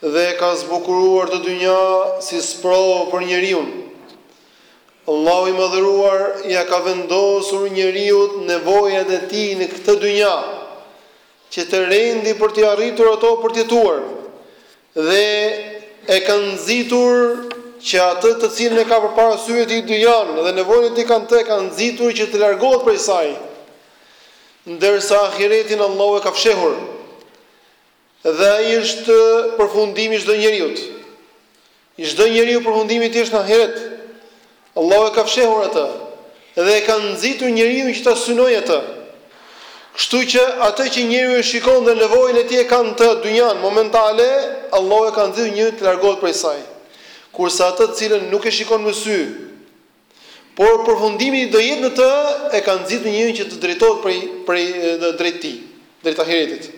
Dhe e ka zbukuruar këtë dynja si sprovë për njeriun. Allahu i Madhëruar ia ka vendosur njeriut nevojat e tij në këtë dynja, që të rendë për t'i arritur ato për të jetuar, dhe e ka nxitur që atë të cilën e ka përpara syve të tij dynjan dhe nevojën e tij ka në të e ka nxitur që të largohet prej saj, ndërsa ahiretin Allahu e ka fshehur. Dhe ai është përfundimi i çdo njeriut. I çdo njeriu përfundimi i tij është në ahiret. Allahu e ka fshehur atë dhe e ka nxitur njeriun që ta synojë atë. Kështu që atë që njeriu e shikon dhe nevojën e tij e ka në të dynjanë momentale, Allahu e ka nxitur njeriun të largohet prej saj. Kurse atë të cilën nuk e shikon me sy, Por përfundimi do jetë në të e ka nxitur njeriun që të drejtohet prej prej drejt tij, drejt ahiretit.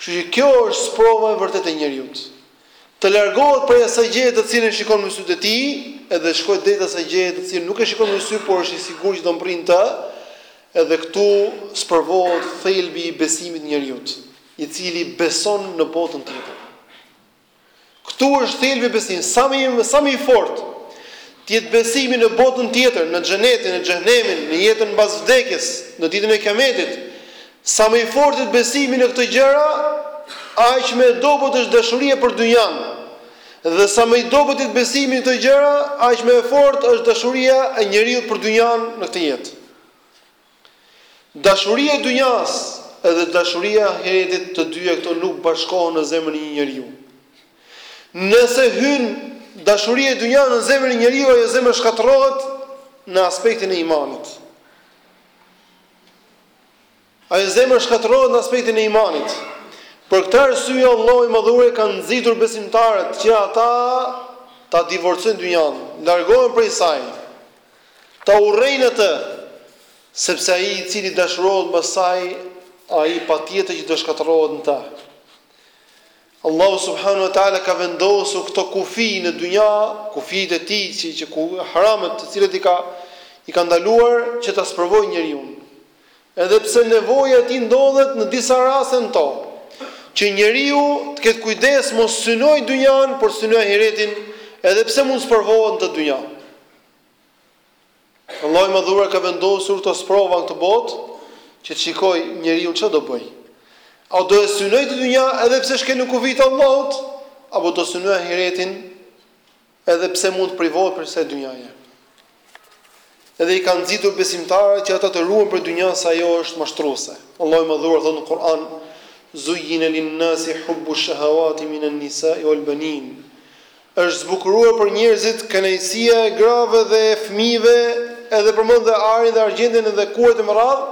Kështu që kjo është sprova e vërtetë e njeriut. Të largohet prej asaj gjëje të cilën e shikon me sytë e tij edhe të shkojë drejt asaj gjëje të cilën nuk e shikon me sy por është i sigurt që do mbërrijë në të, edhe këtu sprovohet thelbi i besimit të njeriut, i cili beson në botën tjetër. Këtu është thelbi i besimit, sa më i sa më i fortë të jetë besimi në botën tjetër, në xhenetin, në xhehenemin, në jetën mbas vdekjes, në ditën e Kiametit, sa më i fortë të jetë besimi në këto gjëra, aq më e dobët është dashuria për dynjan. Dhe sa më i dobët të jetë besimi në këto gjëra, aq më e fortë është dashuria e njeriut për dynjan në këtë jetë. Dashuria e dynjasë edhe dashuria e ahiretit, të dyja këto nuk bashkohen në zemrën e një njeriu. Nëse hyn dashuria e dynjasë në zemrën e një njeriu, ajo zemër shkatërrohet në aspektin e imanit. Ajo zemër shkatërrohet në aspektin e imanit. Për këtë arsye Allahu i Madhëruar ka nxitur besimtarët që ata ta divorcojnë dynjan, largohen prej saj. Ta urrejnë atë, sepse ai i cili dashurohet mbas saj, ai patjetër që do shkatërrohet në të. Allahu subhanahu wa taala ka vendosur këto kufij në dynja, kufijtë e tij siç janë haramet, të cilat i ka i ka ndaluar që ta sprovojë njeriun. Edhe pse nevoja e tij ndodhet në disa raste në to, që njeriu të ketë kujdes mos synojë dynjan, por të synojë ahiretin, edhe pse mund të sprovohet në këtë dynja. Allahu i Madhëruar ka vendosur këto sprova në këtë botë që të shikojë njeriu çfarë do bëjë. A do e synojë këtë dynja edhe pse shkel në kufijtë e Allahut, apo do synojë ahiretin edhe pse mund të privohet prej kësaj dynjaje. Edhe i ka nxitur besimtarët që ata të ruhen prej dynjasë se ajo është mashtruese. Allahu i Madhëruar thotë në Kur'an: "Zuyyina lin-nasi hubbu ash-shahawati minan-nisa'i wal-banin" Është zbukuruar për njerëzit kënaqësia e grave dhe e fëmijëve edhe përmend dhe arin dhe argjendin edhe kuajt e me radhë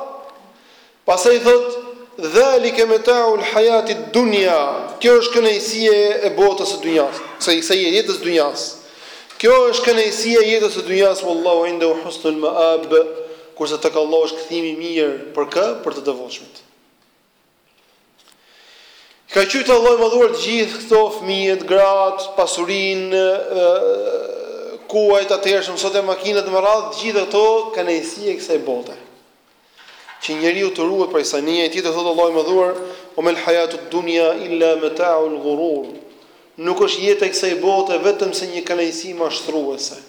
pastaj thotë dhalike mata'ul hayatid dunya kjo është kënaqësia e botës së dynjasë së kësaj jetës së dynjasë kjo është kënaqësia e jetës së dynjasë wallahu indahu husnul ma'ab kurse tek Allahu është kthimi i mirë për kë për të devotshmit I ka qujtë Allahu i Madhëruar të gjithë këto fëmijët, gratë, pasurinë, kuajt e atëhershëm, sot e makinat me radhë, të gjitha këto kënaqësi e kësaj bote. Që njeriu të ruhet prej saj, në një ajet thotë Allahu i Madhëruar, "Wa mal hayatud dunya illa mata'ul ghurur." Nuk është jeta e kësaj bote vetëm se një kënaqësi mashtruese.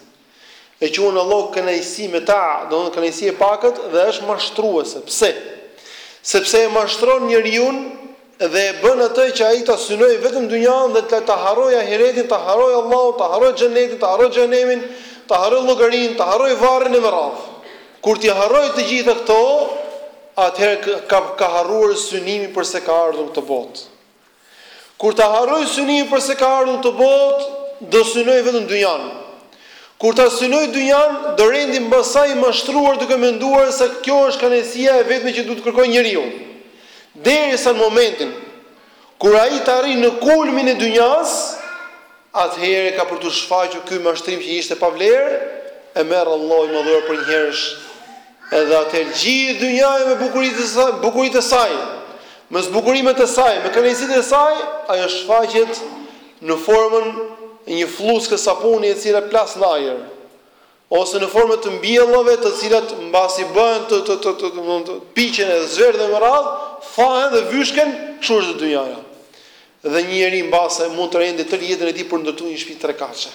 e quan Allahu kënaqësi meta', domethënë kënaqësi e pakët dhe është mashtruese. Pse? Sepse e mashtron njeriun dhe e bën atë që ai ta synojë vetëm dynjanë dhe të ta harrojë ahiretin, ta harrojë Allahun, ta harrojë xhenetin, ta harrojë xhehenemin, ta harrojë llogarinë, ta harrojë varrin e me radhë. Kur t'i harrojë të gjitha këto, atëherë ka ka harruar synimin përse ka ardhur në këtë botë. Kur ta harrojë synimin përse ka ardhur në këtë botë, do synojë vetëm dynjanë. Kur ta synojë dynjanë, do rendi mbas saj i mashtruar duke menduar se kjo është kënaqësia e vetme që duhet të kërkojë njeriu. Derisa në momentin kur ai të arrijë në kulmin e dynjasë, atëherë ka për t'u shfaqur ky mashtrim që ishte pa vlerë, e merr Allahu i Madhëruar përnjëherësh, edhe atëherë gjithë dynjaja me bukuritë e saj, bukuritë e saj, me zbukurimet e saj, me kënaqësitë e saj, ajo shfaqet në formën e një flluske sapuni e cila plas në ajër. ose në formë të mbjellave të cilat mbasi bëhen të të të të të të piqen e zverdhen me radhë, thahen dhe vyshken, kështu është dhe dynjaja. Dhe një njeri mbase mund të rendë tërë jetën e tij për ndërtu një shtëpi tre katëshe.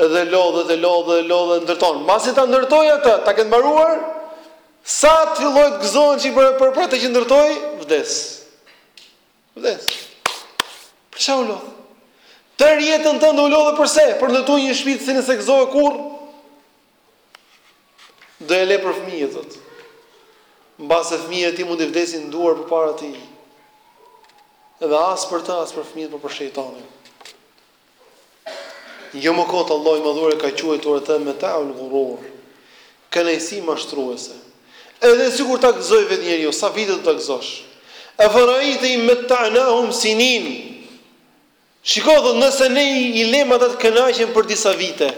Dhe lodhet e lodhet e lodhet ndërton. Mbasi ta ndërtoi atë, ta ketë mbaruar, sa të fillojë të gëzohet një çik për për atë që ndërtoi, vdes. Dhe për çfarë u lodh? Tërë jetën tënde u lodhe përse? Për të ndërtuar një shtëpi të cilën s'e gëzove kurrë? Do ia lë për fëmijët thotë. Mbase fëmijët e tij mund t'i vdesin në duar përpara tij. Edhe as për të, as për fëmijët, por për shejtanin. Jo më kot Allahu i Madhëruar e ka quajtur atë meta'ul ghurur, kënaqësi mashtruese. Edhe sikur ta gëzojë vetë njeriu, sa vite do ta gëzosh? Afara'ayta in matta'nahum sinin? Shiko, thotë, nëse ne i lëmë ata të kënaqen për disa vite,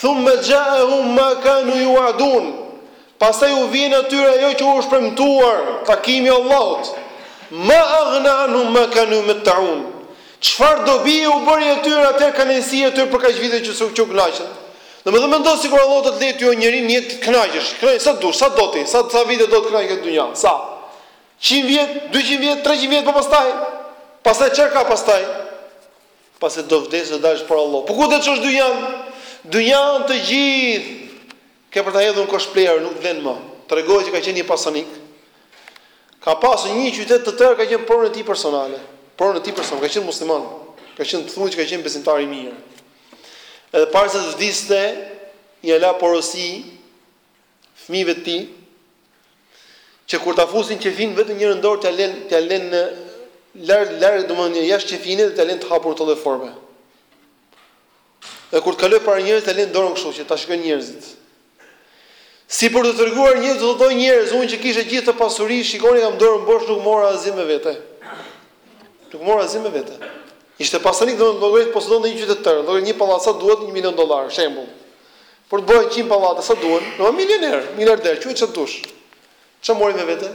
thumma ja'ahum ma kanu yu'adun, Pastaj u vjen atyre ajo që u është premtuar, takimi i Allahut, Ma aghna anhum ma kanu yumetta'un, Çfarë dobie u bëri atyre atëherë kënaqësia e tyre për kaq vite që u kënaqën? Domethënë mendo sikur Allahu të të lërë o njeri në jetë të kënaqesh, kënaqesh sa dush, sa do ti, sa vite do të kënaqesh në këtë dynja, sa? Qind vjet, dyqind vjet, treqind vjet, po pastaj? Pastaj çfarë ka pastaj? Pastaj do vdesësh do dalësh para Allahut. Po ku do e çosh dynjan? Dynjan të gjithë Ke për ta hedhur në kosh plehrave, nuk të vlen më. Tregohet që ka qenë një pasanik. Ka pasur një qytet të tërë ka qenë pronë e tij personale. Pronë e tij personale, ka qenë musliman. Ka qenë thuhet që ka qenë besimtar i mirë. Edhe para se të vdiste, u la porosi fëmijëve të tij që kur ta fusin në qefin vetëm njërën dorë t'ia lënë t'ia lënë larg larg domethënë jashtë qefinit dhe t'ia lënë të hapur në këtë lloj forme. Dhe kur të kalojë para njerëzit t'ia lënë dorën kështu që ta shikojnë njerëzit. Si për t'u treguar njerëzve domethënë njerëz, unë që kisha gjithë atë pasuri, shikoni kam dorën bosh nuk mora asgjë me vete. Nuk mora asgjë me vete. Ishte pasanik domethënë llogarit posedonte një qytet të tërë, llogarit një pallat sa duhet 1 milion dollar, shembull. Po të bëhen 100 pallate sa duhen, domethënë milioner, miliarder, quhet çfarë dush. Çfarë mori me vete?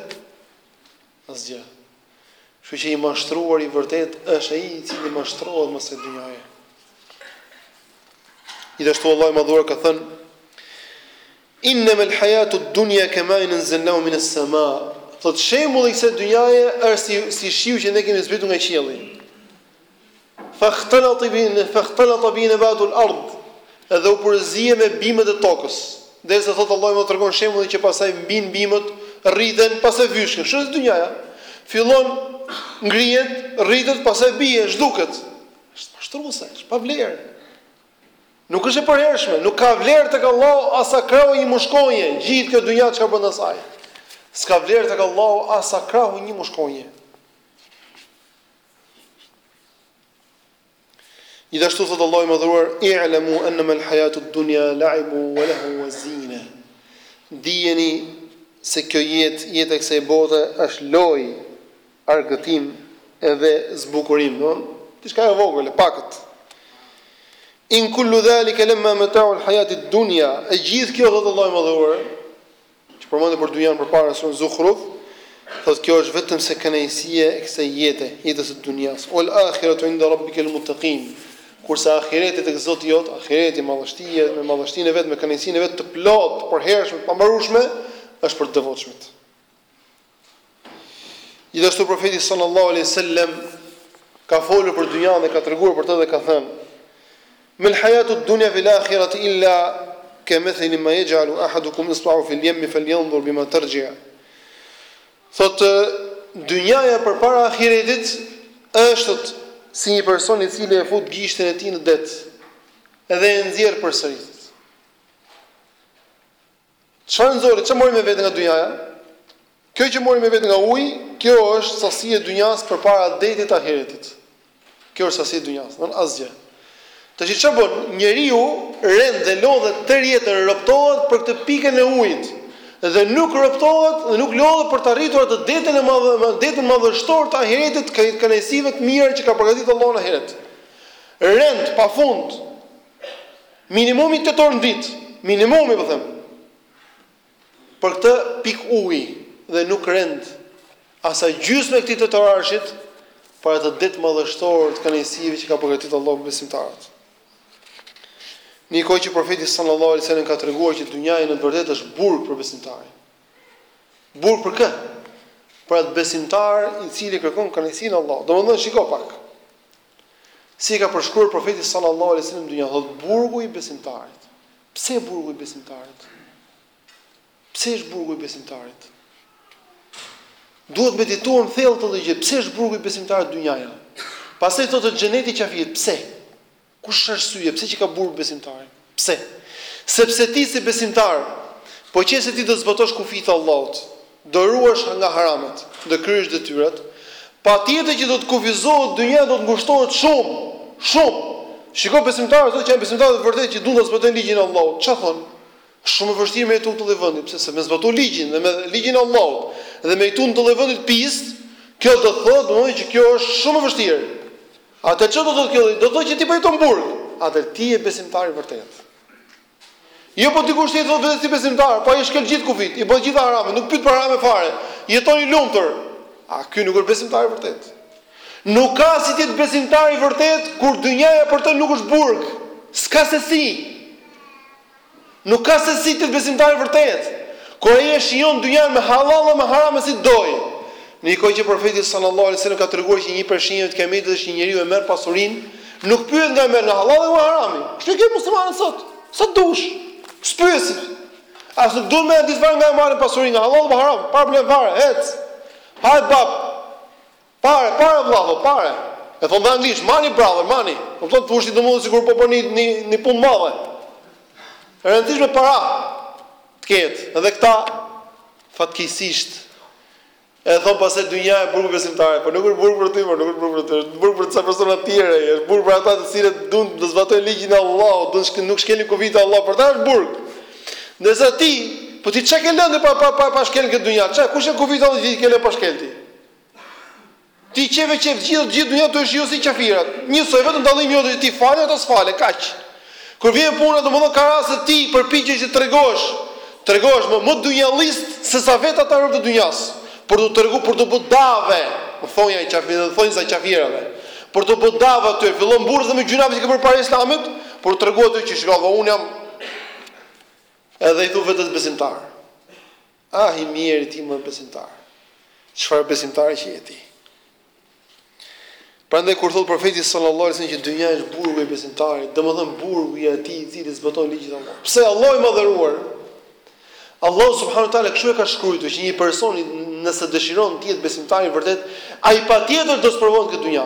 Asgjë. Kështu që i mashtruari i vërtetë është ai i cili mashtrohet mbas dynjaje. Gjithashtu Allahu i Madhëruar ka thënë: "Innamal hayatu ad-dunya kama in anzalnahu min as-samaa." Thot shembulli i kësaj dynjaje është si si shiu që ne kemi zbritur nga qielli. Fahtalata bihi fahtalata bihi nabatul ard dhe u përzie me bimët e tokës derisa thot Allahu më tregon shembullin që pastaj mbin bimët rriten pastaj vyshken kështu është dynjaja fillon ngrihet rritet pastaj bie zhduket është mashtruese është pa vlerë nuk është e përhershme nuk ka vlerë tek Allahu as sa krahu i një mushkonje gjithë kjo dynja çka brenda saj s'ka vlerë tek Allahu as sa krahu i një mushkonje Gjithashtu thotë Allahu i Madhëruar: "I'lamu annama al-hayatu ad-dunya la'ibun wa lahu wa zina." Dijeni se kjo jetë, jeta e kësaj bote, është lojë, argëtim edhe zbukurim, domethënë, diçka e vogël, e pakët. In kullu zalika lamma mata'u al-hayati ad-dunya. E gjithë kjo, thotë Allahu i Madhëruar, Që përmendëm për dynjanë përpara në surën Zukhruf, thotë kjo është vetëmse kënaqësia e kësaj jete, jetës së dynjas. Wal akhiratu inda rabbika lil muttaqin. Kurse ahireti tek Zoti jot, ahireti madhështia, me madhështinë e vet, me kënaqësinë e vet të plotë, të përhershme, të pambarueshme, është për të devotshmit. Gjithashtu profeti sallallahu alaihi wasallam ka folur për dynjan dhe ka treguar për të dhe ka thënë: "Mel hayatu dunya fil akhirati illa ka mithli ma yaj'alu ahadukum isba'u fil yam falyanzur bima tarji'." Thotë dynjaja përpara ahiretit është si një person i cili e fut gishtin e tij në det dhe e nxjerr përsëri. Çfarë nxori, çfarë mori me vete nga dynjaja? Kjo që mori me vete nga uji, kjo është sasia e dynjasë përpara detit të ahiretit. Kjo është sasia e dynjasë, do të thotë asgjë. Tash çfarë bën? Njeriu rend dhe lodhet tërë jetën, robtohet për këtë pikën e ujit dhe nuk robtohet dhe nuk lodhet për të arritur atë detin e madh, detin madhështor të ahiretit, kënaqësive të mira që ka përgatitur Allahu në ahiret. Rend pafund Minimumi tetë orë në ditë. Minimumi po them. Për këtë pikë uji dhe nuk rend as sa gjysma e këtij tetorarëshit për atë det madhështor të kënaqësive që ka përgatitur Allahu për besimtarët. Ndërkohë që profeti sallallahu alaihi wasallam ka treguar që dynjaja në të vërtetë është burg për besimtarin. Burg për kë? Për atë besimtar i cili kërkon kënaqësinë e Allahut. Domethënë shiko pak. Si e ka përshkruar Profeti sallallahu alejhi ue sellem dynjanë, thotë burgu i besimtarit. Pse burgu i besimtarit? Pse është burgu i besimtarit? Duhet medituar thellë këtë gjë. Pse është burgu i besimtarit dynjaja? Pastaj thotë xheneti i qafirit, pse? Kush është arsyeja pse që ka burgu besimtarit? Pse? Sepse ti si besimtar, po qe se ti do të zbatosh kufijtë e Allahut, do ruhesh nga haramat, do të kryesh detyrat, patjetër që do të kufizohet dynjaja do të ngushtohet shumë, shumë. Shiko besimtarët sot që janë besimtarë të vërtetë që duan ta zbatojnë ligjin e Allahut, çfarë thonë? Është shumë e vështirë me jetu në këtë lloj vendi, sepse me zbatu ligjin dhe me ligjin e Allahut dhe me jetu në këtë lloj vendi të pistë, kjo do të thotë domethënë që kjo është shumë e vështirë. Atëherë çfarë do të thotë kjo? Do të thotë që ti po jeton në burg. Atëherë ti je besimtar i vërtetë. Jo po dikush i thotë vetes besimtar, po ai shkel gjithë kufijtë, i bën gjithë harame, nuk pyet për harame fare. Jeton i lumtur. A ky nuk është besimtar i vërtetë? Nuk ka si të jetë besimtar i vërtetë kur dynjaja për të nuk është burg. S'ka se si. Nuk ka se si të jetë besimtar i vërtetë, kur ai e shijon dynjanë me hallall dhe me haram si të dojë. Në një kohë që Profeti sallallahu alejhi ve sellem ka treguar që një prej shenjave të Kiametit është që një njeriu e merr pasurinë, nuk pyet nga e merr, nga hallalli apo nga harami. Kështu e ke muslimanët sot, sa të dush. S'pyesin. As nuk duan me ja ditë fare nga e marrin pasurinë, nga hallalli apo harami, pa problem fare, ec. Hajt bab. Pare, pare vlla vo, pare. E thonë dhe anglisht, money brother, money. Po thonë, pushti, domethënë sikur po bën një një një punë madhe. E rëndësishme para të ketë. Edhe këta fatkeqësisht E thon pastaj dynjaja burg i besimtarit, po nuk është burg për ty, po nuk është burg për ty, është burg për disa persona të tjerë, është burg për ata të cilët duan të zbatojnë ligjin e Allahut, duan të nuk shkelin kufijtë e Allahut, për ta është burg. Ndërsa ti, po ti çka ke lënë pa pa pa pa shkel në këtë dynja? Çka kush janë kufijtë e Allahut që ti ke lënë pa shkel ti? Ti qejf e qejf të gjitha, të gjithë dynja do e shijon si kafirat. Njësoj, vetëm dallimi jot është ti falesh ata s'falen, kaq. Kur vjen puna, domethënë ka raste që ti përpiqesh që të tregohesh, tregohesh më më dynjallist sesa vetë ata rob të dynjas, për t'u tregu, për t'u bë dave, u thonë ai kafir, do të thonë disa kafirave, për t'u bë dave atyre, fillon mburresh me gjynafet që ke bërë para Islamit, për t'u tregu atyre që shiko dhe unë jam, edhe i thu vetes besimtar. Ah i mjeri ti me besimtar. Çfarë besimtari që je ti. Prandaj kur thot profeti sallallahu alaihi wasallam që dynja është burgu i besimtarit, domethënë burgu i atij i cili zbaton ligjin e Allahut. Pse Allahu i madhëruar? Allahu subhanahu wa taala kshu e ka shkruajtur që një person nëse dëshiron të jetë besimtar i vërtet, ai patjetër do të sprovohet në këtë dynja.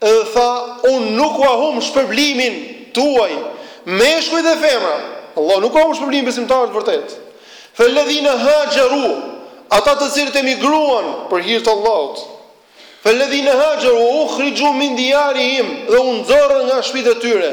Edhe tha, Unë nuk ua humb shpërblimin tuaj, meshkuj dhe femra. Allahu nuk ua humb shpërblimin besimtarëve të vërtetë. Fal-ladhina hajaru, ata të cilët emigruan për hir të Allahut. Fal-ladhina hajaru wa ukhriju min diyarihim, dhe u nxorrën nga shtëpitë e tyre.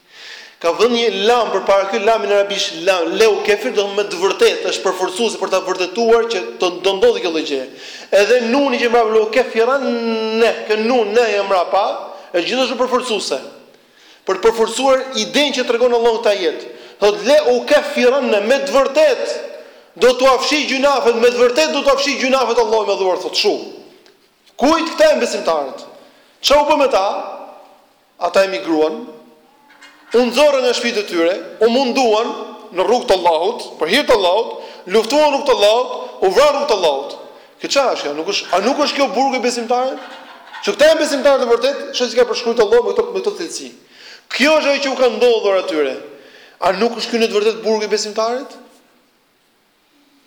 Ka vënë një lam përpara ky lam në arabisht lam leu kefir do të thotë me të vërtetë, është përforcuese për ta vërtetuar që do të ndodhi kjo lloj gjëje. Edhe nuni që është mbrapa leu kefiran ne, ky nun ne e mbrapa, është gjithashtu përforcuese. Për të përforcuar idenë që tregon Allahu në këtë ajet. Thotë le u kefiran ne me të vërtetë do t'ua fshi gjynafet, me të vërtetë do t'ua fshi gjynafet Allahu i madhëruar thotë kshu. Kujt këta janë besimtarët? Ça u bë me ta? Ata emigruan, u nxorrën nga shtëpitë e tyre, u munduan në rrugë të Allahut, për hir të Allahut, luftuan në rrugë të Allahut, u vranë në rrugë të Allahut. Kjo çfarë është kjo? Nuk është, a nuk është kjo burgu i besimtarit? Që këta janë besimtarë të vërtetë, sheh si i ka përshkruajtur Allahu me këto me këto cilësi. Kjo është ajo që u ka ndodhur atyre. A nuk është ky në të vërtetë burgu i besimtarit?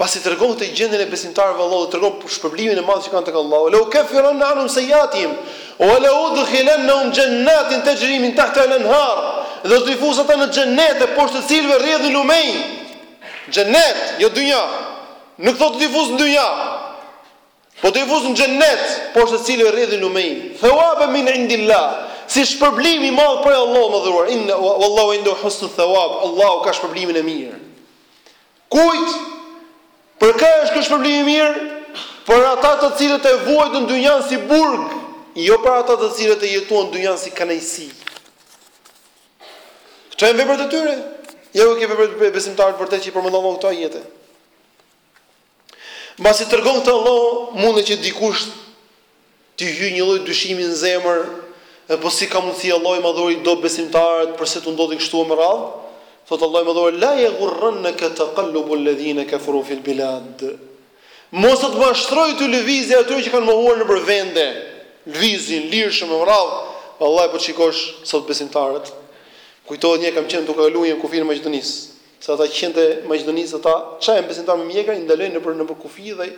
Pasi tregon këtë gjendjen e besimtarëve Allahu tregon shpërblimin e madh që kanë tek Allahu, "La ukaffiranna anhum sayyiatihim wa la udkhilannahum jannatin tajri min tahtiha al-anhar", dhe do t'i fus ata në xhenete poshtë të cilëve rrjedhin lumenj. Xhenet, jo dynja. Nuk thotë do t'i fus në dynja. Po do t'i fus në Xhennet, poshtë të cilëve rrjedhin lumej, Thawaban min indillah, si shpërblim i madh prej Allahut të Madhëruar, Inna wallahu indahu husnu thawab, Allahu ka shpërblimin e mirë. Kujt? Për kë është ky shpërblim i mirë? Për ata të cilët e vuajtën dynjanë si burg, jo për ata të cilët e jetuan dynjanë si kënaqësi. Këto janë veprat e tyre. Ja ku ke veprat e besimtarit vërtet që i përmend Allahu në këto ajete. Mbasi tregon këtë Allahu, mundet që dikush t'i hyjë një lloj dyshimi në zemër, e po si ka mundësi Allahu i Madhëruar i do besimtarët, përse t'u ndodhi kështu e më radhë? Thotë Allahu i Madhëruar, La yaghurrannaka taqallubu alladhina kafaru fil bilad. Mos të të mashtrojë ty lëvizja e atyre që kanë mohuar nëpër vende, lëvizin lirshëm e me radhë, vallahi po të shikosh sot besimtarët. Kujtohet një kam qenë duke kaluar kufirin e Maqedonisë. Se ata qentë e Maqedonisë, ata ça janë besimtarë me mjekra, i ndalojnë nëpër nëpër kufi dhe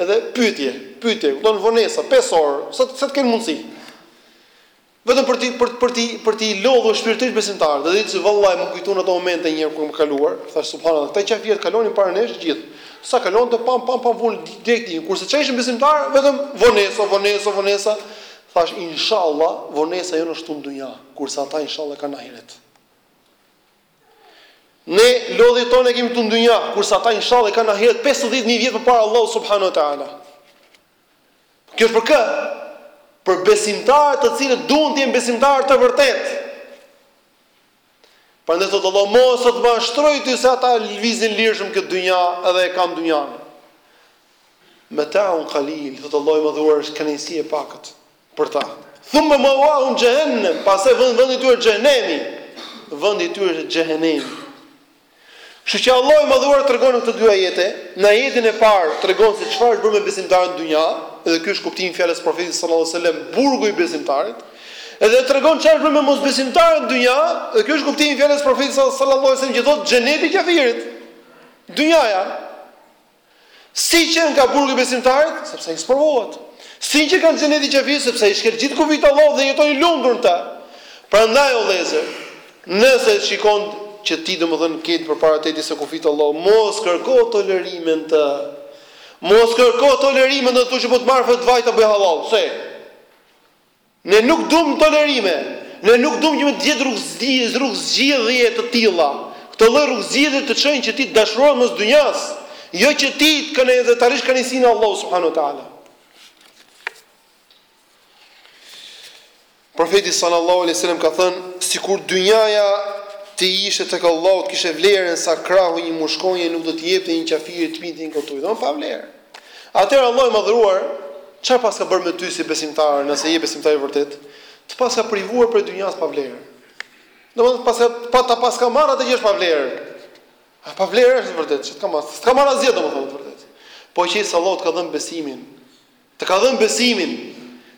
edhe pyetje, pyetje, kupton vonesa, pesë orë, sa sa të kenë mundësi. Vetëm për t'i për për t'i për t'i lodhur shpirtërisht besimtarët, dhe ditë se vallahi m'u kujtuan ato momente një herë kur kemi kaluar, thash subhanallahu, këta qafirë kalonin para nesh gjithë. Sa kalonte pam pam pam vulë direkt një, kurse ça ishin besimtarë, vetëm vonesa, vonesa, vonesa. Thash inshallah, vonesa jonë është në dynja, kurse ata inshallah e kanë në ahiret. Ne lodhjet tona i kemi këtu në dynja, kurse ata inshallah i kanë në ahiret pesëdhjetë mijë vjet përpara Allahut subhanahu wa taala. Kjo është për kë? Për besimtarët të cilët duan të jenë besimtarë të vërtetë. Prandaj thotë Allah mos të të mashtrojë ty se ata lëvizin lirshëm në këtë dynja edhe e kanë dynjan. Mata'un qalil, thotë Allahu i Madhëruar është kënaqësi e pakët. Për ta. Thumme ma'wahum jahannam, pastaj vend vendi i tyre është xhehenemi. Vendi i tyre është xhehenemi. Kështu që Allahu i Madhëruar tregon në këto dy ajete, në ajetin e parë tregon se çfarë është bërë me besimtarët në dynja, dhe ky është kuptimi i fjalës së Profetit sallallahu alajhi wasallam, burgu i besimtarit. Edhe tregon çfarë është bërë me mosbesimtarët në dynja, dhe ky është kuptimi i fjalës së Profetit sallallahu alajhi wasallam që thotë xheneti i kafirit. Dynjaja. Si qenka burgu i besimtarit, sepse ai sprovohet. Si qenka xheneti i qafirit, sepse ai shkel gjithë kufijtë të Allahut dhe jeton i lumtur në të. Prandaj o vëllezër, nëse e shikon që ti domethënë ke përpara teje disa kufij të Allahut, mos kërko tolerime në të. Mos kërko tolerime në të thuaj që po të marr fetva e ta bëj hallall. Pse? Ne nuk duam tolerime. Ne nuk duam që me të gjetë rrugëzgjidhje të tilla. Këto lloj rrugëzgjidhje të çojnë që ti të dashurohesh mbas dynjas, jo që ti të kënaqesh dhe të arrish kënaqësinë e Allahut subhanahu wa ta'ala. Profeti sallallahu alejhi wasallam ka thënë, sikur dynjaja të ishte tek Allahu të kishte vlerën sa krahu i një mushkonje nuk do të jepte një qafiri të pinte një gotë ujë, domethënë pa vlerë. Atëherë Allahu i Madhëruar çfarë paska bërë me ty si besimtar, nëse je besimtar i vërtetë? Të paska privuar prej dynjasë pa vlerë. Domethënë të paska pa ta paska marrë atë që është pa vlerë. E pa vlerë është vërtet, çka marrë? S'ka marrë asgjë domethënë vërtet. Po që se Allahu të ka dhënë besimin. Të ka dhënë besimin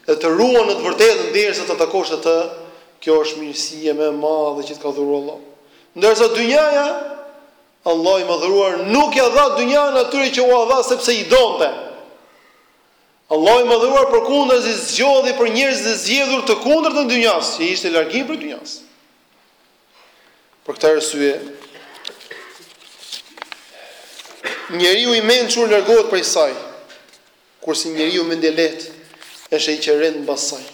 dhe të ruan në të vërtetën derisa të takosh atë, kjo është mirësia më e madhe që të ka dhuruar Allahu. Ndërsa dynjaja Allahu i Madhëruar nuk ia dha dynjanë atyre që ua dha sepse i donte. Allahu i Madhëruar përkundrazi zgjodhi për njerëzit e zgjedhur të kundërtën e dynjasë, që ishte largimi prej dynjasë. Për këtë arsye, njeriu i mençur largohet prej saj, kurse njeriu mendjelehtë është ai që rend mbas saj.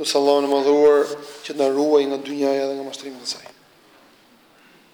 Lusim Allahun e Madhëruar që të na ruaj nga dynjaja dhe nga mashtrimi i saj.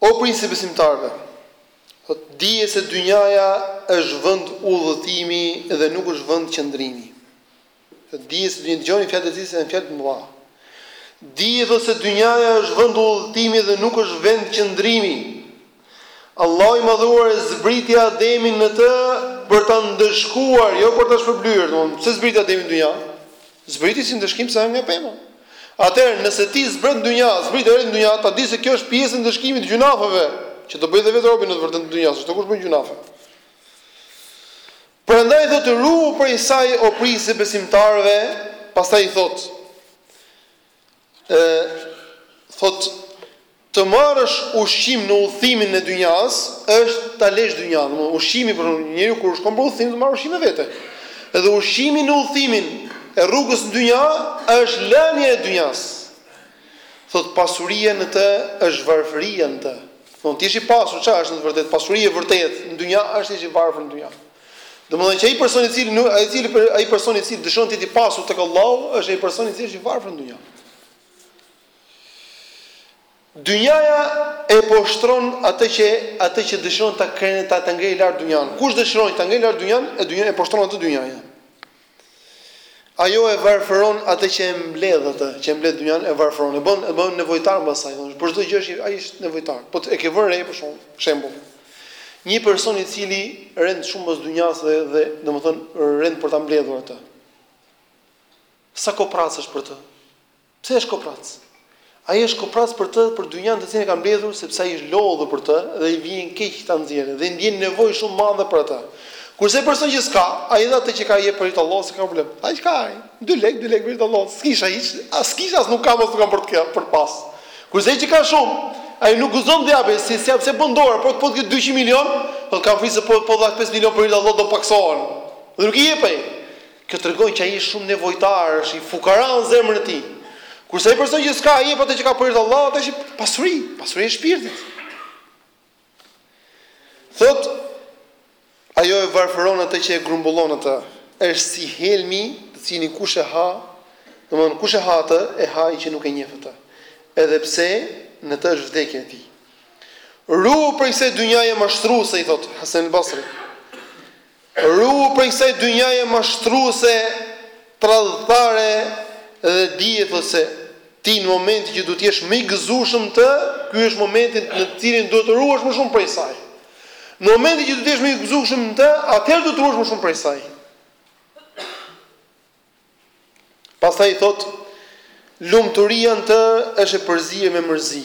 O princi i besimtarëve! Thotë, dije se dynjaja është vend udhëtimi dhe nuk është vend qëndrimi. Thotë, dije se dynjaja, dëgjoni fjalët e tij se janë fjalë të mëdha. Dije thotë se dynjaja është vend udhëtimi dhe nuk është vend qëndrimi. Allahu i Madhëruar e zbriti Ademin në të për ta ndëshkuar, jo për ta shpërblyer, domthonë, pse zbriti Ademi në dynja? Zbriti si ndëshkim se hëngri nga pema. Atëherë, nëse ti zbret në dynja, zbrit edhe në dynja, ta di se kjo është pjesë e ndëshkimit të gjynaheve, që do bëj dhe vetë robi në të vërtetë në dynja, çdokush bën gjynahe. Prandaj thotë ruhu prej saj o princi i besimtarëve, pastaj i thotë, ë thotë Të marrësh ushqim në udhëtimin e dynjasë është ta lesh dynjanë, domethënë ushqimi për shembull, njeriu kur shkon për udhëtim të marrë ushqim me vete. Edhe ushqimi në udhëtimin e rrugës në dynja është lënia e dynjasë. Thotë pasuria në të është varfëria në të. Domethënë ti je i pasur, çfarë është në të vërtetë? Pasuria e vërtetë në dynja është të jesh i varfër në dynja. Domethënë që ai person i cili nuk ai i cili ai person i cili dëshiron të jetë i pasur tek Allahu është ai person i cili është i varfër në dynja. Dynjaja e poshtron atë që atë që dëshiron ta kre ta ta ngrejë lart dynjan. Kush dëshiron ta ngrejë lart dynjan, e dynja e poshtron atë dynjaja. Ajo e varfëron atë që e mbledh atë, që e mbledh dynjan e varfëron, e bën e bën nevojtar mbas saj. Për çdo gjë është ai është nevojtar. Po e ke vënë re për shembull, shembull. Një person i cili rend shumë pas dynjas dhe dhe domethënë rend për ta mbledhur atë. Sa koprrac është për të? Pse është koprrac? Ai është koprrac për të, për dynjanë të cilën e ka mbledhur, sepse ai është lodhur për të dhe i vjen keq ta nxjerrë dhe ndjen nevojë shumë të madhe për atë. Kurse ai person që s'ka, ai edhe atë që ka e jep për hir të Allahut, s'ka problem. Aq ka ai. Dy lekë, dy lekë për hir të Allahut. S'kisha hiç, as s'kisha, as nuk kam, as nuk kam për të ke, për të pas. Kurse ai që ka shumë, ai nuk guxon të japë, s'i, sepse s'i bën dora, po po të ketë dyqind milionë, thotë kam frikë se po po dha pesë milionë për hir të Allahut do pakësohen. Dhe nuk i jep ai. Kjo tregon që ai është shumë nevojtar, është fukara në zemrën e tij. Kurse ai person që s'ka, i jep atë që ka për hir të Allahut, është i pasur, pasuri e shpirtit. Thot, ajo e varfëron atë që e grumbullon atë, është si helmi, të cilin kush e ha, domthon kush e ha atë, e ha ai që nuk e njeh atë. Edhe pse në të është vdekja e tij. Ruhu prej kësaj dynjaje mashtruese i thot Hasan al-Basri. Ruhu prej kësaj dynjaje mashtruese, tradhëtare dhe dijethuese. Ti në momentin që duhet të jesh më i gëzueshëm në të, ky është momenti në të cilin duhet të ruhesh më shumë prej saj. Në momentin që duhet të jesh më i gëzueshëm në të, atëherë duhet të ruhesh më shumë prej saj. Pastaj i thotë, Lumturia në të është e përzier me mërzi.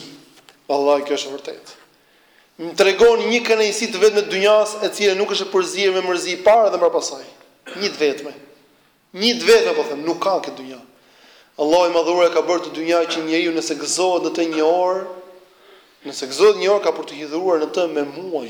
Vallahi kjo është e vërtetë. Më tregoni një kënaqësi të vetme të dynjas, e cila nuk është e përzier me mërzi para dhe mbrapa saj. Një të vetme. Një të vetme po them, nuk ka këtë dynja. Allahu i madhëruar e ka bërë këtë dynja që njeriu nëse gëzohet në të një orë, nëse gëzohet një orë ka për t'u hidhëruar në të me muaj.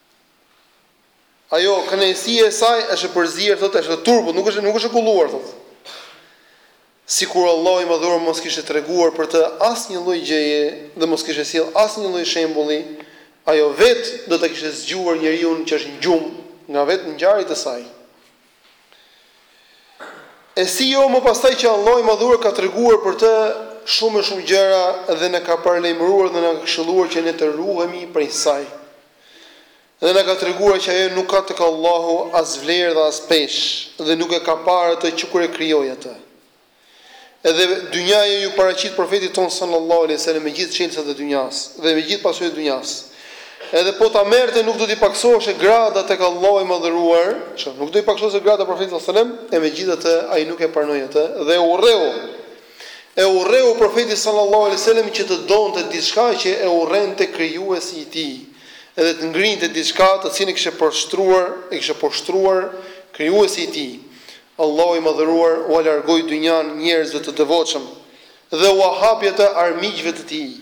Ajo, kënaqësia e saj, është e përzier, thotë, është e turbullt, nuk është, nuk është e kulluar, thotë. Sikur Allahu i Madhëruar mos kishte treguar për të asnjë lloj gjëje dhe mos kishte sjellë asnjë lloj shembulli, ajo vetë do ta kishte zgjuar njeriun që është në gjumë nga vetë ngjarjet e saj. E si jo më pastaj që Allahu i Madhëruar ka treguar për të shumë e shumë gjëra dhe na ka paralajmëruar dhe na ka këshilluar që ne të ruhemi prej saj. Dhe na ka treguar që ajo nuk ka tek Allahu as vlerë dhe as peshë dhe nuk e ka parë atë që kur e krijoi atë. Edhe dynjaja iu paraqit Profetit tonë sallallahu alejhi ve sellem me gjithë çelësat e dynjasë dhe me gjithë pasuritë e dynjasë. Edhe po ta merrte nuk do t'i pakësoheshe grada tek Allahu i Madhëruar, që nuk do i pakësoheshe grada Profetit sallallahu alejhi ve sellem, e megjithatë ai nuk e pranoi atë dhe e urreu. E urreu Profeti sallallahu alejhi ve sellem që të donte diçka që e urrente Krijuesi i tij edhe të ngrinte diçka të cilën e kishte poshtruar, e kishte poshtruar Krijuesi i tij. Allahu i Madhëruar ua largoi dynjanë njerëzve të devotshëm dhe ua hapi atë armiqve të tij.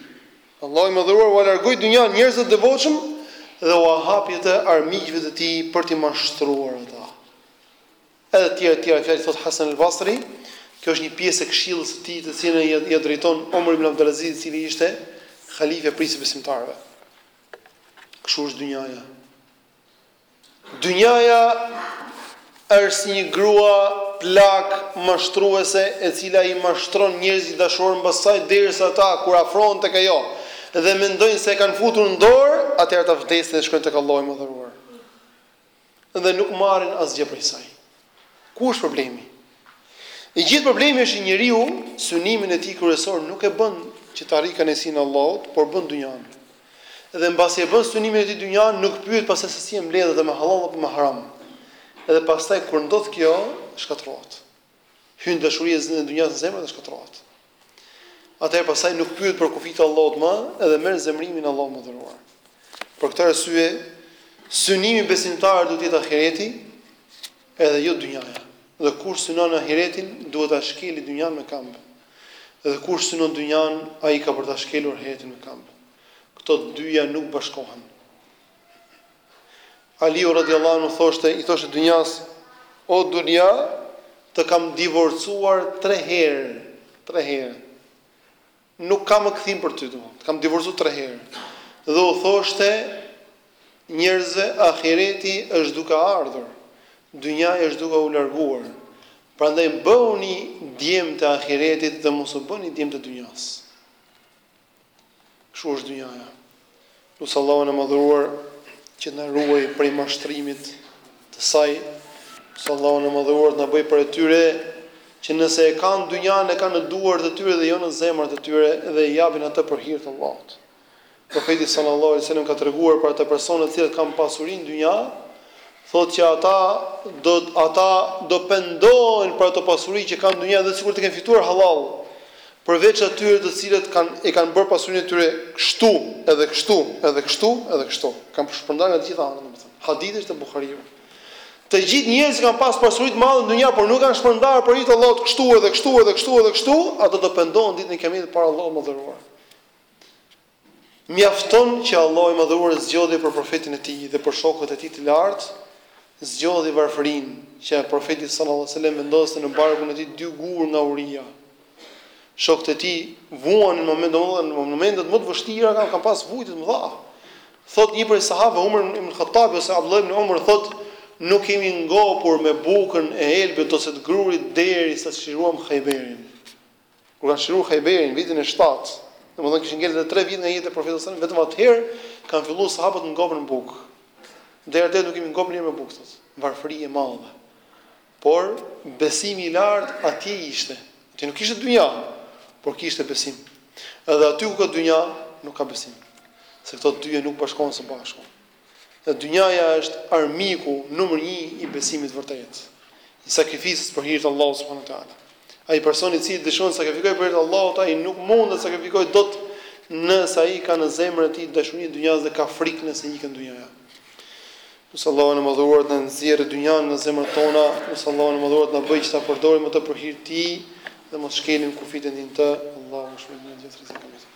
Allahu i Madhëruar ua largoi dynjanë njerëzve të devotshëm dhe ua hapi atë armiqve të tij për t'i mashtruar ata. Edhe të tjera e të tjera fjalë thot Hasan al-Basri, kjo është një pjesë e këshillës së tij të cilën ia ia drejton Omar ibn Abdul Aziz i cili ishte halife, prijës i besimtarëve. Kështu është dynjaja. Dynjaja është si një grua plakë mashtruese e cila i mashtron njerëzit dashorë mbas saj derisa ata kur afrohen tek ajo dhe mendojnë se e kanë futur në dorë, atëherë ata vdesin dhe shkojnë tek Allahu i Madhëruar dhe nuk marrin asgjë prej saj. Ku është problemi? I gjithë problemi është që njeriu synimin e tij kryesor nuk e bën që të arrijë kënaqësinë e Allahut, por bën dynjan. Dhe mbasi e bën synimin e tij dynjan, nuk pyet pastaj se si e mbledh atë me hallall apo me haram. Edhe pastaj kur ndodh kjo, shkatërrohet. Hyn dashuria e dynjas në zemër dhe shkatërrohet. Atëherë pastaj nuk pyet për kufijtë e Allahut më edhe merr zemërimin e Allahut të Madhëruar. Për këtë arsye, synimi i besimtarit duhet të jetë ahireti, edhe jo dynjaja. Dhe kush synon ahiretin, duhet ta shkeli dynjan me këmbë. Dhe kush synon dynjan, ai ka për ta shkelur ahiretin me këmbë. Këto të dyja nuk bashkohen. Aliu radhiyallahu anhu thoshte, i thoshte dynjasë, O dynja, të kam divorcuar tre herë, tre herë. Nuk ka më kthim për ty, domthonë, të kam divorcuar tre herë. Dhe u thoshte njerëzve, ahireti është duke ardhur, dynjaja është duke u larguar. Prandaj bëhuni djem të ahiretit dhe mos u bëni djem të dynjasë. Kështu është dynjaja. Lus Allahun e Madhëruar që të na ruaj prej mashtrimit të saj. Lus Allahun e Madhëruar të na bëjë prej tyre që nëse e kanë dynjanë e kanë në duart e tyre dhe jo në zemrat e tyre dhe e japin atë për hir të Allahut. Profeti sallallahu alaihi wasallam ka treguar për ata persona të cilët kanë pasuri në dynja, thotë që ata do ata do pendohen për ato pasuri që kanë në dynja dhe sikur të kenë fituar halal. Përveç atyre të cilët kanë e kanë bërë pasurinë e tyre kështu, edhe kështu, edhe kështu, edhe kështu. E kanë shpërndarë nga të gjitha anët, domethënë. Hadithi është te Buhariu. Të gjithë njerëzit kanë pas pasuri të madhe në dynja, por nuk e kanë shpërndarë për hir të Allahut kështu, edhe kështu, edhe kështu, edhe kështu, ato do pendohen ditën e Kiametit para Allahut të Madhëruar. Mjafton që Allahu i Madhëruar zgjodhi për profetin e Tij dhe për shokët e Tij të lartë, zgjodhi varfërinë, që Profeti sallallâhu alejhi ve sellem vendoste në barkun e tij dy gurë nga uria. Shokët e tij vuanin në momente, domethënë në momentet më të vështira kanë kanë pas vuajtje të mëdha. Thotë një prej sahabëve Omer ibn al-Khattabi ose Abdullah ibn Omer thotë, nuk jemi ngopur me bukën e elbit ose të grurit derisa çliruam Khajberin. Kur kanë çliruar Khajberin vitin e shtatë, domethënë kishin ngelë edhe tre vjet nga jeta e Profetit sallallahu alajhi wasallam, vetëm atëherë kanë filluar sahabët të ngopen me bukë. Deri atëherë nuk jemi ngopur njëherë me bukë, thotë. Varfëri e madhe. Por besimi i lartë atje ishte. Atje nuk kishte dynja, por kishte besim. Edhe aty ku ka dynja, nuk ka besim. Se këto dyja nuk bashkohen së bashku. dhe dynjaja është armiku numër një i besimit të vërtetë, i sakrificës për hir të Allahut subhanahu wa taala. Ai person i cili dëshiron të sakrifikojë për hir të Allahut, ai nuk mund të sakrifikojë dot nëse ai ka në zemrën e tij dashurinë e dynjasë dhe ka frikën se i ikën dynjaja. Lus Allahun e Madhëruar të na nxjerrë dynjanë nga zemrat tona, lus Allahun e Madhëruar të na bëjë që ta përdorim atë për hir të Tij dhe mos shkelim kufijtë e dinit të Allahut subhanahu wa taala.